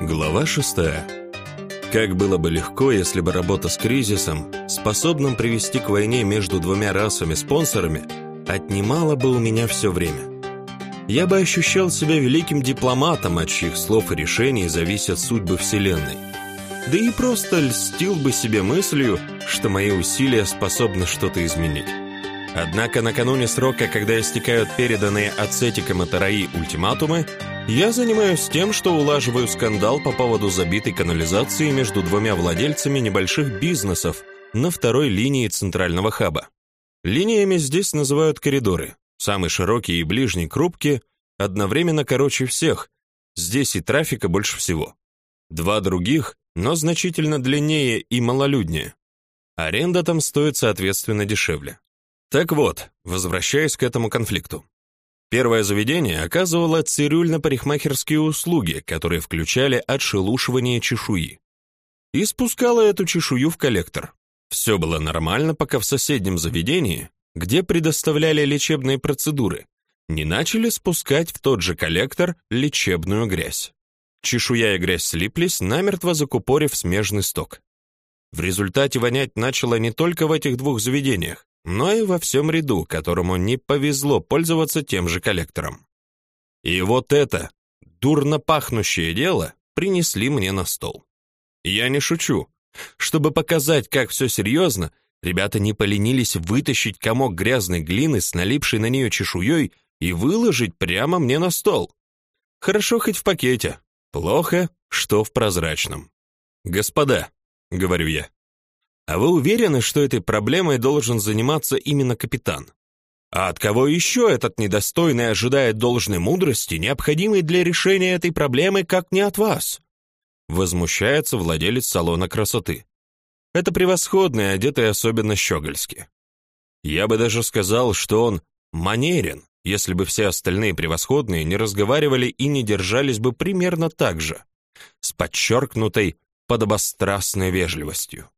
Глава шестая. Как было бы легко, если бы работа с кризисом, способным привести к войне между двумя расами-спонсорами, отнимала бы у меня все время. Я бы ощущал себя великим дипломатом, от чьих слов и решений зависят судьбы Вселенной. Да и просто льстил бы себе мыслью, что мои усилия способны что-то изменить. Однако накануне срока, когда истекают переданные Ацетиком и Тараи ультиматумы, я занимаюсь тем, что улаживаю скандал по поводу забитой канализации между двумя владельцами небольших бизнесов на второй линии центрального хаба. Линиями здесь называют коридоры. Самый широкий и ближний к рубке одновременно короче всех. Здесь и трафика больше всего. Два других, но значительно длиннее и малолюднее. Аренда там стоит соответственно дешевле. Так вот, возвращаясь к этому конфликту. Первое заведение оказывало цирюльно-парикмахерские услуги, которые включали отшелушивание чешуи. И спускало эту чешую в коллектор. Все было нормально, пока в соседнем заведении, где предоставляли лечебные процедуры, не начали спускать в тот же коллектор лечебную грязь. Чешуя и грязь слиплись, намертво закупорив смежный сток. В результате вонять начало не только в этих двух заведениях, но и во всем ряду, которому не повезло пользоваться тем же коллектором. И вот это дурно пахнущее дело принесли мне на стол. Я не шучу. Чтобы показать, как все серьезно, ребята не поленились вытащить комок грязной глины с налипшей на нее чешуей и выложить прямо мне на стол. Хорошо хоть в пакете, плохо, что в прозрачном. «Господа», — говорю я, а вы уверены, что этой проблемой должен заниматься именно капитан? А от кого еще этот недостойный ожидает должной мудрости, необходимой для решения этой проблемы, как не от вас? Возмущается владелец салона красоты. Это превосходный, одетый особенно щегольски. Я бы даже сказал, что он манерен, если бы все остальные превосходные не разговаривали и не держались бы примерно так же, с подчеркнутой подобострастной вежливостью.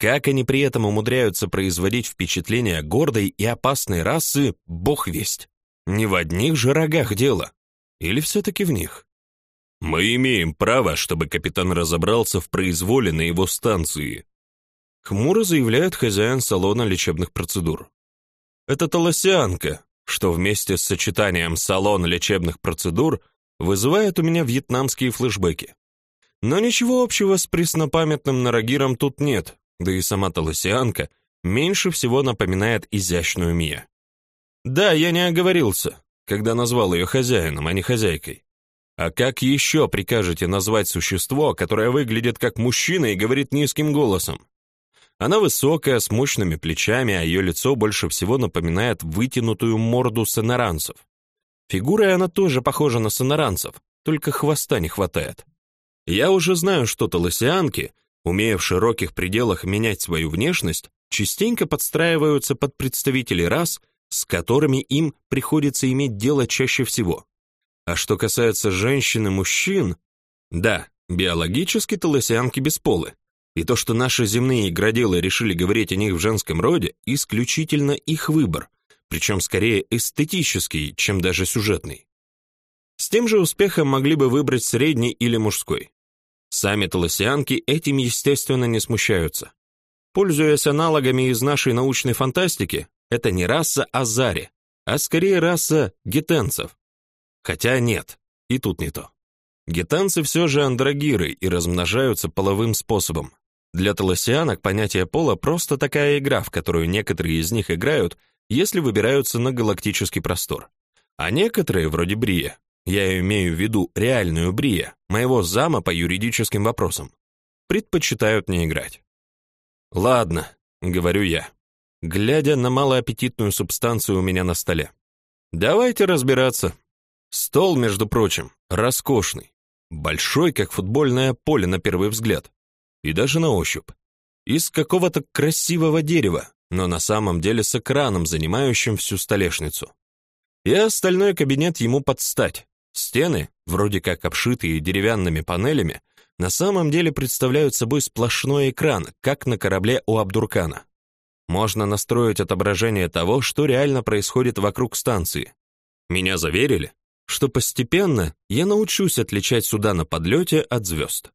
Как они при этом умудряются производить впечатление гордой и опасной расы, бог весть. Не в одних же рогах дело. Или все-таки в них? Мы имеем право, чтобы капитан разобрался в произволе на его станции. Хмуро заявляет хозяин салона лечебных процедур. Это толосянка, что вместе с сочетанием салона лечебных процедур вызывает у меня вьетнамские флешбеки. Но ничего общего с преснопамятным Нарагиром тут нет, да и сама толосианка меньше всего напоминает изящную Мия. Да, я не оговорился, когда назвал ее хозяином, а не хозяйкой. А как еще прикажете назвать существо, которое выглядит как мужчина и говорит низким голосом? Она высокая, с мощными плечами, а ее лицо больше всего напоминает вытянутую морду сонаранцев. Фигурой она тоже похожа на сонаранцев, только хвоста не хватает. Я уже знаю, что толосианки умея в широких пределах менять свою внешность, частенько подстраиваются под представителей рас, с которыми им приходится иметь дело чаще всего. А что касается женщин и мужчин, да, биологически толосианки бесполы. И то, что наши земные граделы решили говорить о них в женском роде, исключительно их выбор, причем скорее эстетический, чем даже сюжетный. С тем же успехом могли бы выбрать средний или мужской. Сами толосианки этим, естественно, не смущаются. Пользуясь аналогами из нашей научной фантастики, это не раса Азари, а скорее раса гетенцев. Хотя нет, и тут не то. Гетанцы все же андрогиры и размножаются половым способом. Для толосианок понятие пола просто такая игра, в которую некоторые из них играют, если выбираются на галактический простор. А некоторые, вроде Брия, я имею в виду реальную Брия, моего зама по юридическим вопросам, предпочитают не играть. Ладно, говорю я, глядя на малоаппетитную субстанцию у меня на столе. Давайте разбираться. Стол, между прочим, роскошный, большой, как футбольное поле на первый взгляд, и даже на ощупь. Из какого-то красивого дерева, но на самом деле с экраном, занимающим всю столешницу. И остальной кабинет ему подстать. Стены, вроде как обшитые деревянными панелями, на самом деле представляют собой сплошной экран, как на корабле у Абдуркана. Можно настроить отображение того, что реально происходит вокруг станции. Меня заверили, что постепенно я научусь отличать суда на подлете от звезд.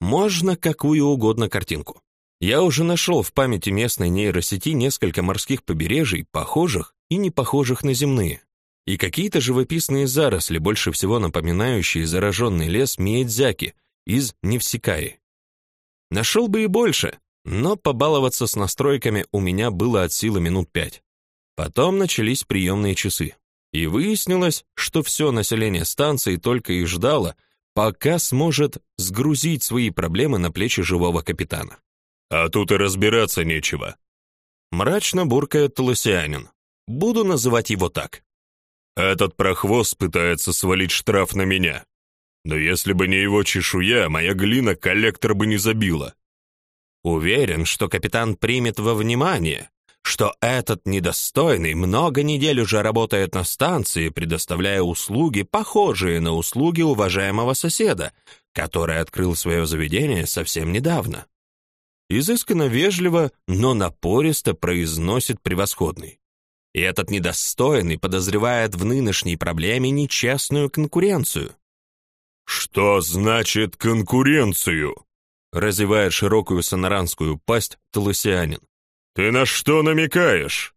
Можно какую угодно картинку. Я уже нашел в памяти местной нейросети несколько морских побережий, похожих и не похожих на земные, и какие-то живописные заросли, больше всего напоминающие зараженный лес Миядзаки из Невсикаи. Нашел бы и больше, но побаловаться с настройками у меня было от силы минут пять. Потом начались приемные часы, и выяснилось, что все население станции только и ждало, пока сможет сгрузить свои проблемы на плечи живого капитана. А тут и разбираться нечего. Мрачно буркает Толосианин. Буду называть его так. Этот прохвост пытается свалить штраф на меня. Но если бы не его чешуя, моя глина коллектор бы не забила. Уверен, что капитан примет во внимание, что этот недостойный много недель уже работает на станции, предоставляя услуги, похожие на услуги уважаемого соседа, который открыл свое заведение совсем недавно изысканно вежливо, но напористо произносит превосходный. И этот недостойный подозревает в нынешней проблеме нечестную конкуренцию. «Что значит конкуренцию?» разевает широкую сонаранскую пасть толосианин. «Ты на что намекаешь?»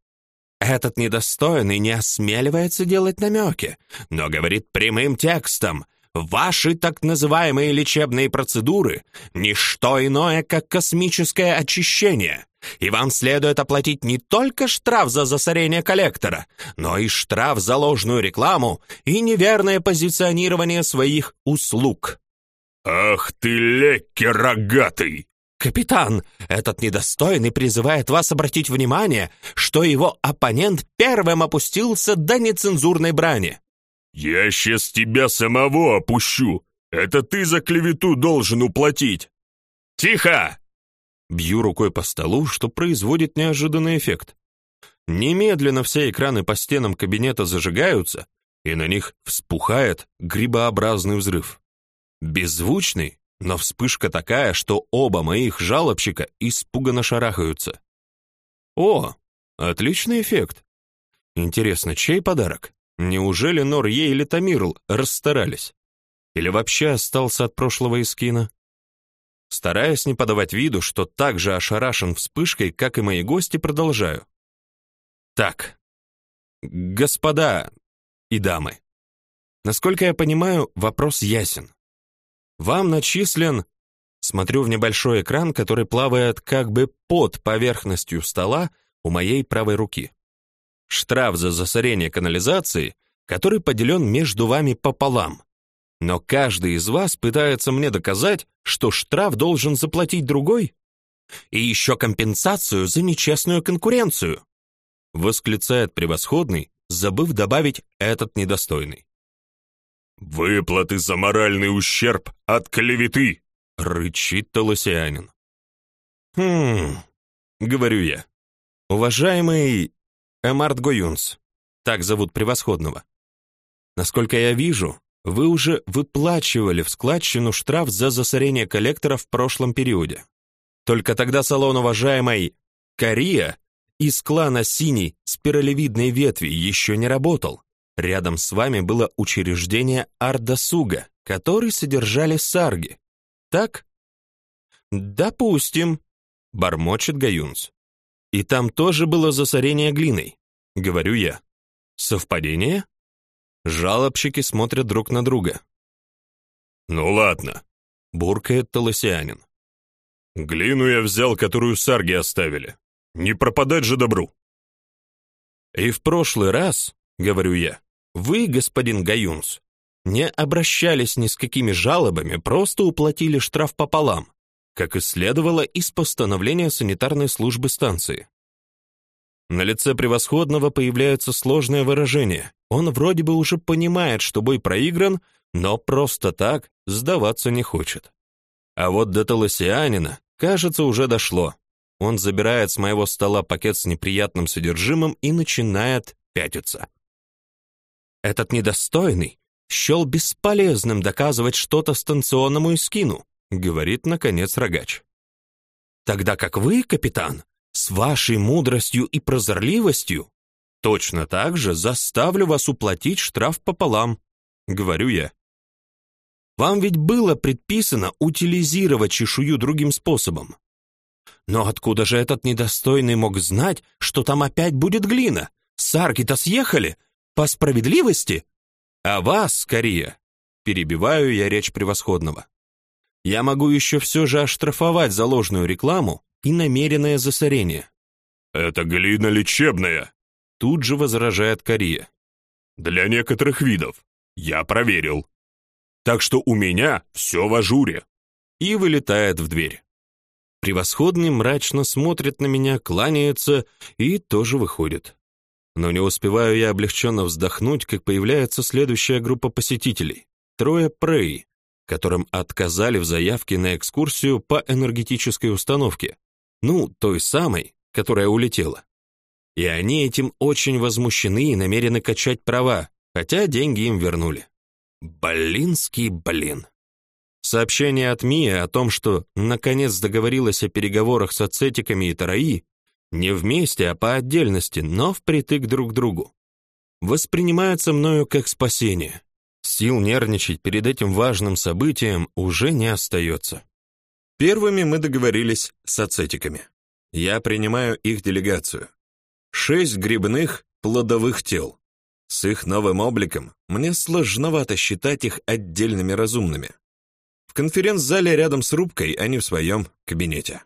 Этот недостойный не осмеливается делать намеки, но говорит прямым текстом, Ваши так называемые лечебные процедуры – ничто иное, как космическое очищение, и вам следует оплатить не только штраф за засорение коллектора, но и штраф за ложную рекламу и неверное позиционирование своих услуг. «Ах ты, лекки рогатый!» «Капитан, этот недостойный призывает вас обратить внимание, что его оппонент первым опустился до нецензурной брани. «Я сейчас тебя самого опущу! Это ты за клевету должен уплатить!» «Тихо!» Бью рукой по столу, что производит неожиданный эффект. Немедленно все экраны по стенам кабинета зажигаются, и на них вспухает грибообразный взрыв. Беззвучный, но вспышка такая, что оба моих жалобщика испуганно шарахаются. О, отличный эффект. Интересно, чей подарок? Неужели Норье или Тамирл расстарались? Или вообще остался от прошлого Искина? Стараясь не подавать виду, что так же ошарашен вспышкой, как и мои гости, продолжаю. Так, господа и дамы, насколько я понимаю, вопрос ясен. Вам начислен... Смотрю в небольшой экран, который плавает как бы под поверхностью стола у моей правой руки штраф за засорение канализации, который поделен между вами пополам. Но каждый из вас пытается мне доказать, что штраф должен заплатить другой. И еще компенсацию за нечестную конкуренцию. Восклицает превосходный, забыв добавить этот недостойный. «Выплаты за моральный ущерб от клеветы!» — рычит толосианин. «Хм...» — говорю я. «Уважаемый Эмарт Гоюнс, так зовут превосходного. Насколько я вижу, вы уже выплачивали в складчину штраф за засорение коллектора в прошлом периоде. Только тогда салон уважаемой Кария из клана Синий спиралевидной ветви еще не работал. Рядом с вами было учреждение Ардасуга, который содержали сарги. Так? Допустим, бормочет Гаюнс. И там тоже было засорение глиной, говорю я. Совпадение? Жалобщики смотрят друг на друга. Ну ладно, буркает Толосианин. Глину я взял, которую сарги оставили. Не пропадать же добру. И в прошлый раз, говорю я, вы, господин Гаюнс, не обращались ни с какими жалобами, просто уплатили штраф пополам как и следовало из постановления санитарной службы станции. На лице превосходного появляется сложное выражение. Он вроде бы уже понимает, что бой проигран, но просто так сдаваться не хочет. А вот до Толосианина, кажется, уже дошло. Он забирает с моего стола пакет с неприятным содержимым и начинает пятиться. Этот недостойный счел бесполезным доказывать что-то станционному Искину, говорит наконец рогач. Тогда как вы, капитан, с вашей мудростью и прозорливостью точно так же заставлю вас уплатить штраф пополам, говорю я. Вам ведь было предписано утилизировать чешую другим способом. Но откуда же этот недостойный мог знать, что там опять будет глина? Сарки-то съехали. По справедливости? А вас, скорее, перебиваю я речь превосходного. Я могу еще все же оштрафовать за ложную рекламу и намеренное засорение. Это глина лечебная, тут же возражает Кория. Для некоторых видов. Я проверил. Так что у меня все в ажуре. И вылетает в дверь. Превосходный мрачно смотрит на меня, кланяется и тоже выходит. Но не успеваю я облегченно вздохнуть, как появляется следующая группа посетителей. Трое Прей, которым отказали в заявке на экскурсию по энергетической установке. Ну, той самой, которая улетела. И они этим очень возмущены и намерены качать права, хотя деньги им вернули. Блинский блин. Сообщение от Мии о том, что наконец договорилась о переговорах с ацетиками и Тараи, не вместе, а по отдельности, но впритык друг к другу. Воспринимается мною как спасение. Сил нервничать перед этим важным событием уже не остается. Первыми мы договорились с ацетиками. Я принимаю их делегацию. Шесть грибных плодовых тел. С их новым обликом мне сложновато считать их отдельными разумными. В конференц-зале рядом с рубкой они в своем кабинете.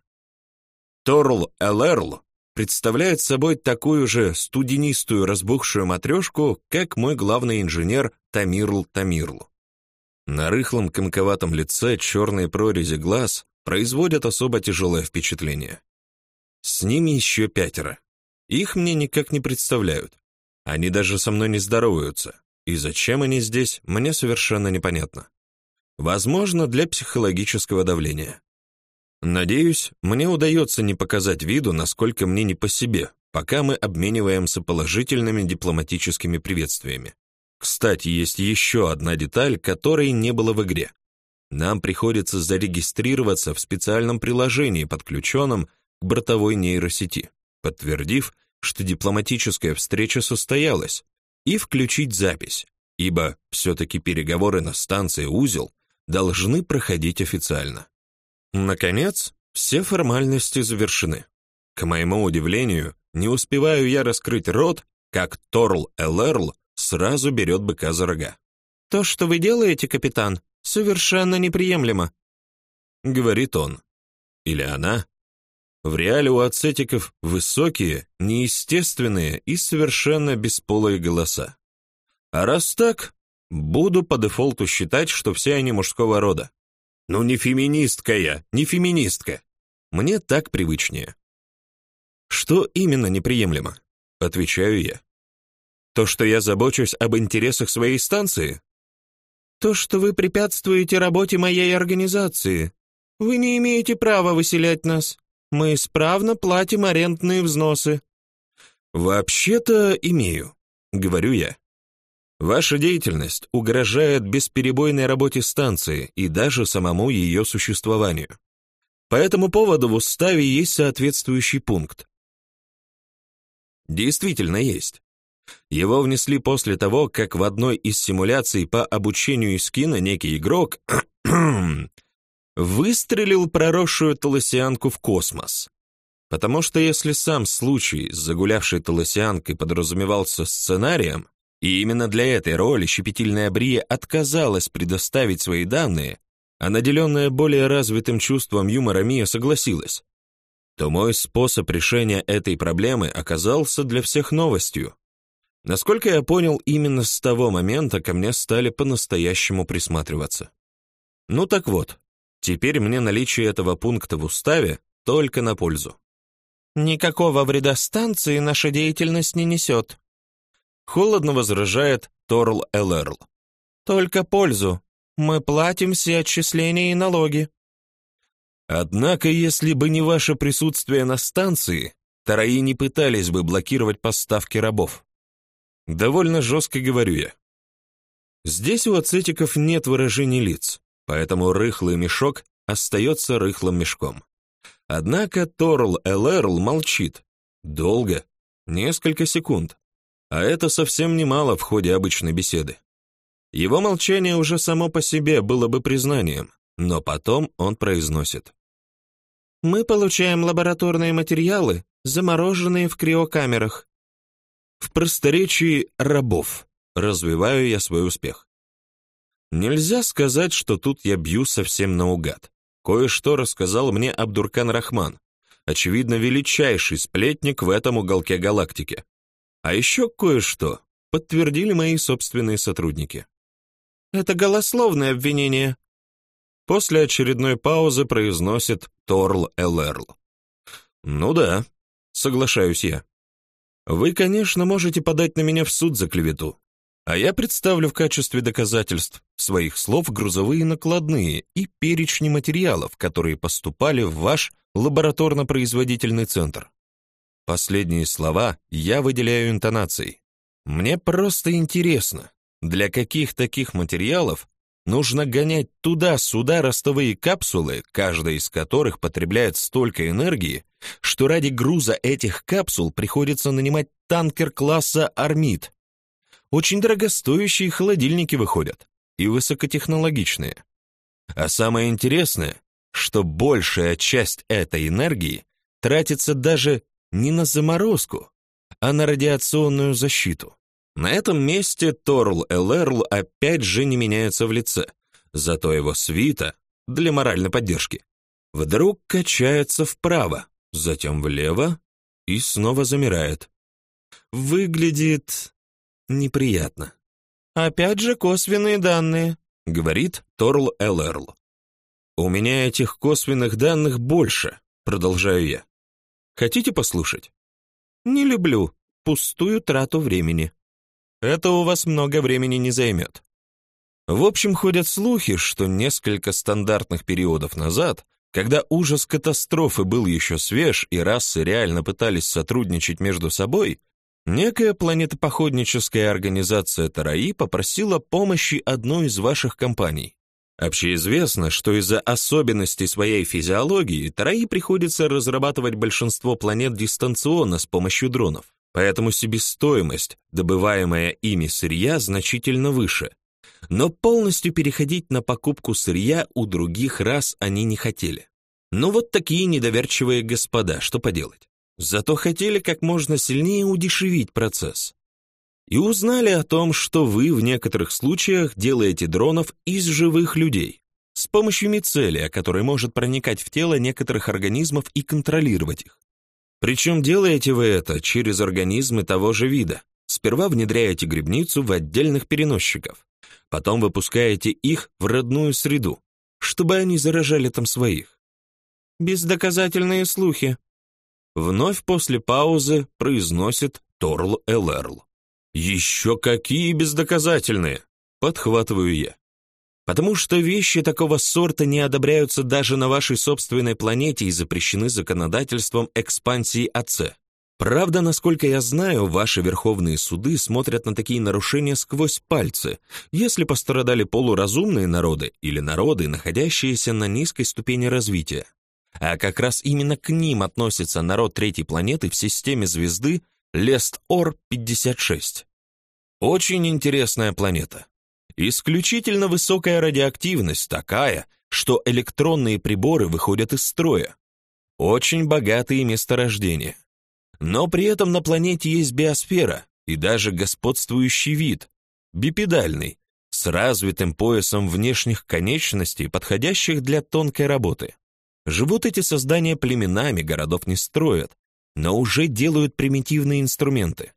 Торл Элерл представляет собой такую же студенистую разбухшую матрешку, как мой главный инженер Тамирл Тамирл. На рыхлом комковатом лице черные прорези глаз производят особо тяжелое впечатление. С ними еще пятеро. Их мне никак не представляют. Они даже со мной не здороваются. И зачем они здесь, мне совершенно непонятно. Возможно, для психологического давления. Надеюсь, мне удается не показать виду, насколько мне не по себе, пока мы обмениваемся положительными дипломатическими приветствиями. Кстати, есть еще одна деталь, которой не было в игре. Нам приходится зарегистрироваться в специальном приложении, подключенном к бортовой нейросети, подтвердив, что дипломатическая встреча состоялась, и включить запись, ибо все-таки переговоры на станции «Узел» должны проходить официально. Наконец, все формальности завершены. К моему удивлению, не успеваю я раскрыть рот, как Торл Элерл сразу берет быка за рога. «То, что вы делаете, капитан, совершенно неприемлемо», — говорит он. Или она. В реале у ацетиков высокие, неестественные и совершенно бесполые голоса. А раз так, буду по дефолту считать, что все они мужского рода. Ну не феминистка я, не феминистка. Мне так привычнее. Что именно неприемлемо? Отвечаю я. То, что я забочусь об интересах своей станции? То, что вы препятствуете работе моей организации. Вы не имеете права выселять нас. Мы исправно платим арендные взносы. Вообще-то имею, говорю я. Ваша деятельность угрожает бесперебойной работе станции и даже самому ее существованию. По этому поводу в уставе есть соответствующий пункт. Действительно есть. Его внесли после того, как в одной из симуляций по обучению Искина некий игрок выстрелил проросшую толосианку в космос. Потому что если сам случай с загулявшей толосианкой подразумевался сценарием, и именно для этой роли щепетильная Брия отказалась предоставить свои данные, а наделенная более развитым чувством юмора Мия согласилась, то мой способ решения этой проблемы оказался для всех новостью. Насколько я понял, именно с того момента ко мне стали по-настоящему присматриваться. Ну так вот, теперь мне наличие этого пункта в уставе только на пользу. Никакого вреда станции наша деятельность не несет, Холодно возражает Торл Элерл. Только пользу. Мы платим все отчисления и налоги. Однако, если бы не ваше присутствие на станции, тараи не пытались бы блокировать поставки рабов. Довольно жестко говорю я. Здесь у ацетиков нет выражений лиц, поэтому рыхлый мешок остается рыхлым мешком. Однако Торл Элерл молчит. Долго, несколько секунд, А это совсем немало в ходе обычной беседы. Его молчание уже само по себе было бы признанием, но потом он произносит. «Мы получаем лабораторные материалы, замороженные в криокамерах». В просторечии рабов развиваю я свой успех. Нельзя сказать, что тут я бью совсем наугад. Кое-что рассказал мне Абдуркан Рахман, очевидно, величайший сплетник в этом уголке галактики. А еще кое-что подтвердили мои собственные сотрудники. Это голословное обвинение. После очередной паузы произносит Торл Элерл. Ну да, соглашаюсь я. Вы, конечно, можете подать на меня в суд за клевету, а я представлю в качестве доказательств своих слов грузовые накладные и перечни материалов, которые поступали в ваш лабораторно-производительный центр. Последние слова я выделяю интонацией. Мне просто интересно, для каких таких материалов нужно гонять туда-сюда ростовые капсулы, каждая из которых потребляет столько энергии, что ради груза этих капсул приходится нанимать танкер класса «Армид», очень дорогостоящие холодильники выходят и высокотехнологичные. А самое интересное, что большая часть этой энергии тратится даже не на заморозку, а на радиационную защиту. На этом месте Торл Элерл опять же не меняется в лице, зато его свита для моральной поддержки вдруг качается вправо, затем влево и снова замирает. Выглядит неприятно. «Опять же косвенные данные», — говорит Торл Элерл. «У меня этих косвенных данных больше», — продолжаю я. «Хотите послушать?» «Не люблю пустую трату времени. Это у вас много времени не займет». В общем, ходят слухи, что несколько стандартных периодов назад, когда ужас катастрофы был еще свеж и расы реально пытались сотрудничать между собой, Некая планетопоходническая организация Тараи попросила помощи одной из ваших компаний. Общеизвестно, что из-за особенностей своей физиологии Тараи приходится разрабатывать большинство планет дистанционно с помощью дронов, поэтому себестоимость, добываемая ими сырья, значительно выше. Но полностью переходить на покупку сырья у других рас они не хотели. Ну вот такие недоверчивые господа, что поделать. Зато хотели как можно сильнее удешевить процесс. И узнали о том, что вы в некоторых случаях делаете дронов из живых людей с помощью мицелия, который может проникать в тело некоторых организмов и контролировать их. Причем делаете вы это через организмы того же вида. Сперва внедряете грибницу в отдельных переносчиков, потом выпускаете их в родную среду, чтобы они заражали там своих. Бездоказательные слухи, Вновь после паузы произносит Торл Элерл. «Еще какие бездоказательные!» — подхватываю я. «Потому что вещи такого сорта не одобряются даже на вашей собственной планете и запрещены законодательством экспансии АЦ. Правда, насколько я знаю, ваши верховные суды смотрят на такие нарушения сквозь пальцы, если пострадали полуразумные народы или народы, находящиеся на низкой ступени развития а как раз именно к ним относится народ третьей планеты в системе звезды Лест-Ор-56. Очень интересная планета. Исключительно высокая радиоактивность, такая, что электронные приборы выходят из строя. Очень богатые месторождения. Но при этом на планете есть биосфера и даже господствующий вид, бипедальный, с развитым поясом внешних конечностей, подходящих для тонкой работы. Живут эти создания племенами, городов не строят, но уже делают примитивные инструменты.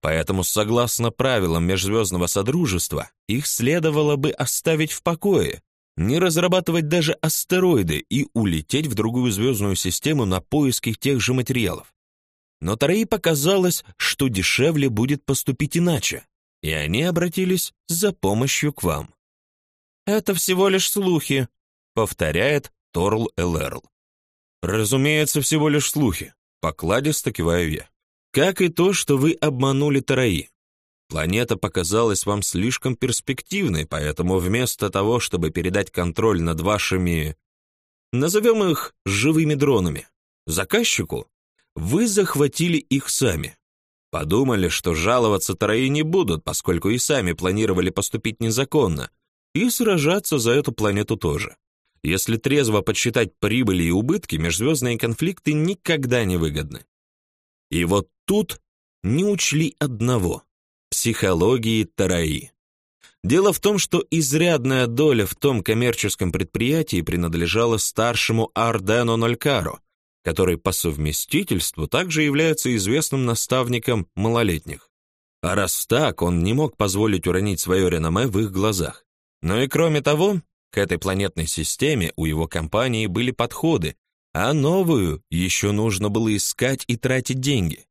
Поэтому, согласно правилам Межзвездного Содружества, их следовало бы оставить в покое, не разрабатывать даже астероиды и улететь в другую звездную систему на поиски тех же материалов. Но Тараи показалось, что дешевле будет поступить иначе, и они обратились за помощью к вам. «Это всего лишь слухи», — повторяет Торл Элерл. Разумеется, всего лишь слухи. Покладисто киваю я. Как и то, что вы обманули Тараи. Планета показалась вам слишком перспективной, поэтому вместо того, чтобы передать контроль над вашими, назовем их живыми дронами, заказчику, вы захватили их сами. Подумали, что жаловаться Тараи не будут, поскольку и сами планировали поступить незаконно, и сражаться за эту планету тоже. Если трезво подсчитать прибыли и убытки, межзвездные конфликты никогда не выгодны. И вот тут не учли одного – психологии Тараи. Дело в том, что изрядная доля в том коммерческом предприятии принадлежала старшему Ардену Нолькаро, который по совместительству также является известным наставником малолетних. А раз так, он не мог позволить уронить свое реноме в их глазах. Но и кроме того, к этой планетной системе у его компании были подходы, а новую еще нужно было искать и тратить деньги,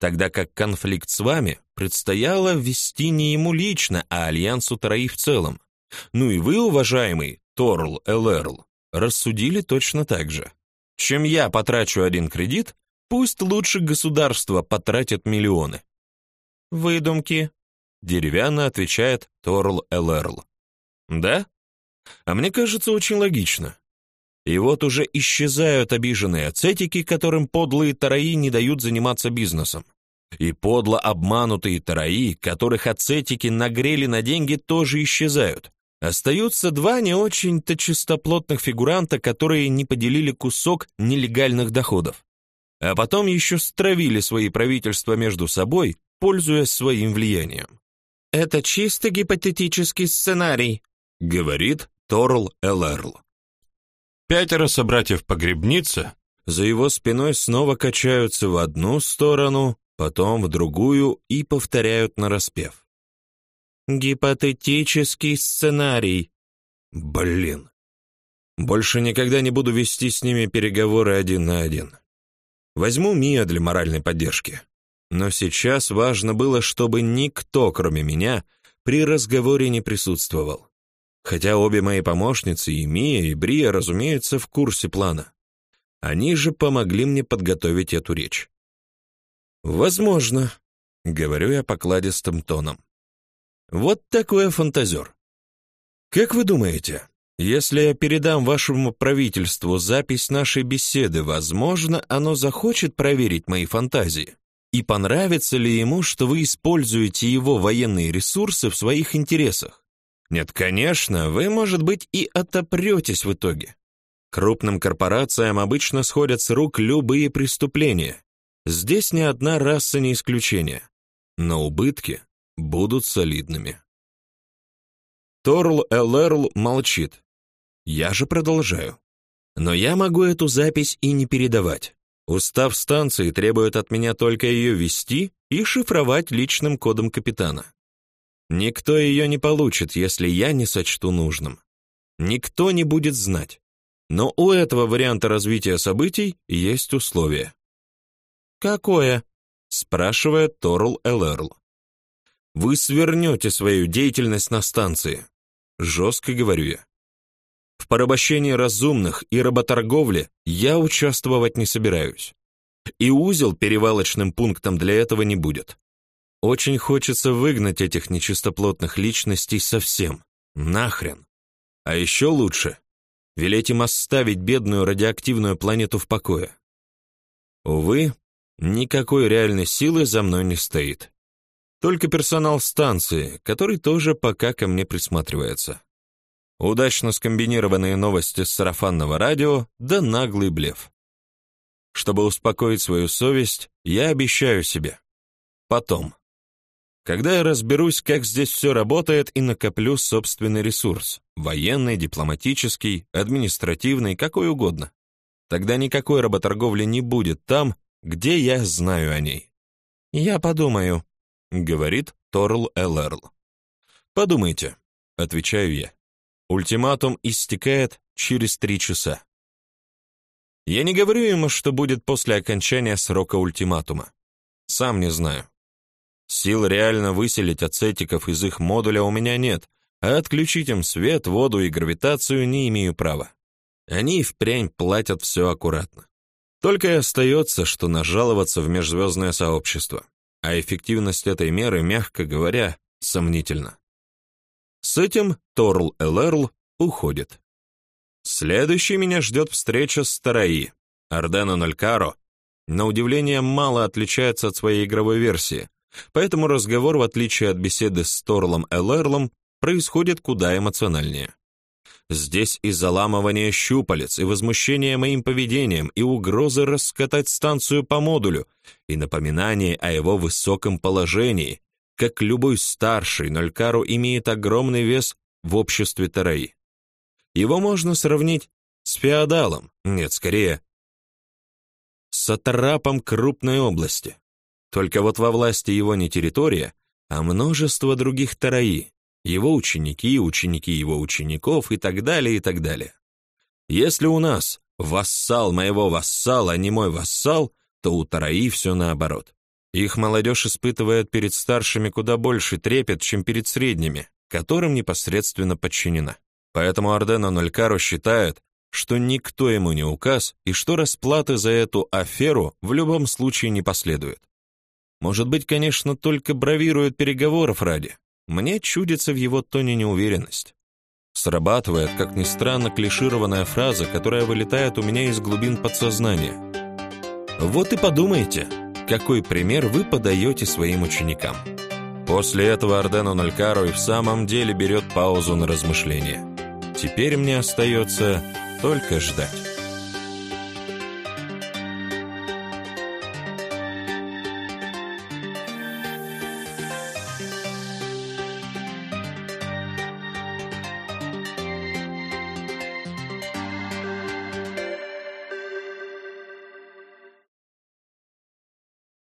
тогда как конфликт с вами предстояло вести не ему лично, а Альянсу Тараи в целом. Ну и вы, уважаемый Торл Элерл, рассудили точно так же. Чем я потрачу один кредит, пусть лучше государство потратит миллионы. Выдумки, деревянно отвечает Торл Элерл. Да? А мне кажется, очень логично. И вот уже исчезают обиженные ацетики, которым подлые тараи не дают заниматься бизнесом. И подло обманутые тараи, которых ацетики нагрели на деньги, тоже исчезают. Остаются два не очень-то чистоплотных фигуранта, которые не поделили кусок нелегальных доходов. А потом еще стравили свои правительства между собой, пользуясь своим влиянием. «Это чисто гипотетический сценарий», — говорит Торл Элерл. Пятеро собратьев-погребницы за его спиной снова качаются в одну сторону, потом в другую и повторяют нараспев. Гипотетический сценарий. Блин. Больше никогда не буду вести с ними переговоры один на один. Возьму Мия для моральной поддержки. Но сейчас важно было, чтобы никто, кроме меня, при разговоре не присутствовал. Хотя обе мои помощницы, и Мия, и Брия, разумеется, в курсе плана. Они же помогли мне подготовить эту речь. «Возможно», — говорю я покладистым тоном. Вот такой фантазер. Как вы думаете, если я передам вашему правительству запись нашей беседы, возможно, оно захочет проверить мои фантазии? И понравится ли ему, что вы используете его военные ресурсы в своих интересах? Нет, конечно, вы, может быть, и отопретесь в итоге. Крупным корпорациям обычно сходят с рук любые преступления. Здесь ни одна раса не исключение. Но убытки будут солидными. Торл Элерл молчит. Я же продолжаю. Но я могу эту запись и не передавать. Устав станции требует от меня только ее вести и шифровать личным кодом капитана. Никто ее не получит, если я не сочту нужным. Никто не будет знать. Но у этого варианта развития событий есть условие. «Какое?» — спрашивает Торл Элерл. Вы свернете свою деятельность на станции. Жестко говорю я. В порабощении разумных и работорговле я участвовать не собираюсь. И узел перевалочным пунктом для этого не будет. Очень хочется выгнать этих нечистоплотных личностей совсем. Нахрен. А еще лучше — велеть им оставить бедную радиоактивную планету в покое. Увы, никакой реальной силы за мной не стоит. Только персонал станции, который тоже пока ко мне присматривается. Удачно скомбинированные новости с сарафанного радио да наглый блеф. Чтобы успокоить свою совесть, я обещаю себе. Потом. Когда я разберусь, как здесь все работает и накоплю собственный ресурс, военный, дипломатический, административный, какой угодно, тогда никакой работорговли не будет там, где я знаю о ней. Я подумаю, говорит Торл Элерл. Подумайте, отвечаю я. Ультиматум истекает через три часа. Я не говорю ему, что будет после окончания срока ультиматума. Сам не знаю. Сил реально выселить ацетиков из их модуля у меня нет, а отключить им свет, воду и гравитацию не имею права. Они впрямь платят все аккуратно. Только и остается, что нажаловаться в межзвездное сообщество а эффективность этой меры, мягко говоря, сомнительна. С этим Торл Элерл уходит. Следующий меня ждет встреча с Тараи, Ардена Нолькаро, на удивление мало отличается от своей игровой версии, поэтому разговор, в отличие от беседы с Торлом Элэрлом, происходит куда эмоциональнее. Здесь и заламывание щупалец, и возмущение моим поведением, и угрозы раскатать станцию по модулю, и напоминание о его высоком положении, как любой старший Нолькару имеет огромный вес в обществе Тараи. Его можно сравнить с феодалом, нет, скорее, с сатрапом крупной области. Только вот во власти его не территория, а множество других Тараи, его ученики, ученики его учеников и так далее, и так далее. Если у нас вассал моего вассала, а не мой вассал, то у Тараи все наоборот. Их молодежь испытывает перед старшими куда больше трепет, чем перед средними, которым непосредственно подчинена. Поэтому Ардена Нолькаро считает, что никто ему не указ и что расплаты за эту аферу в любом случае не последует. Может быть, конечно, только бравирует переговоров ради, мне чудится в его тоне неуверенность. Срабатывает, как ни странно, клишированная фраза, которая вылетает у меня из глубин подсознания. Вот и подумайте, какой пример вы подаете своим ученикам. После этого Ардено Налькаро и в самом деле берет паузу на размышление. Теперь мне остается только ждать.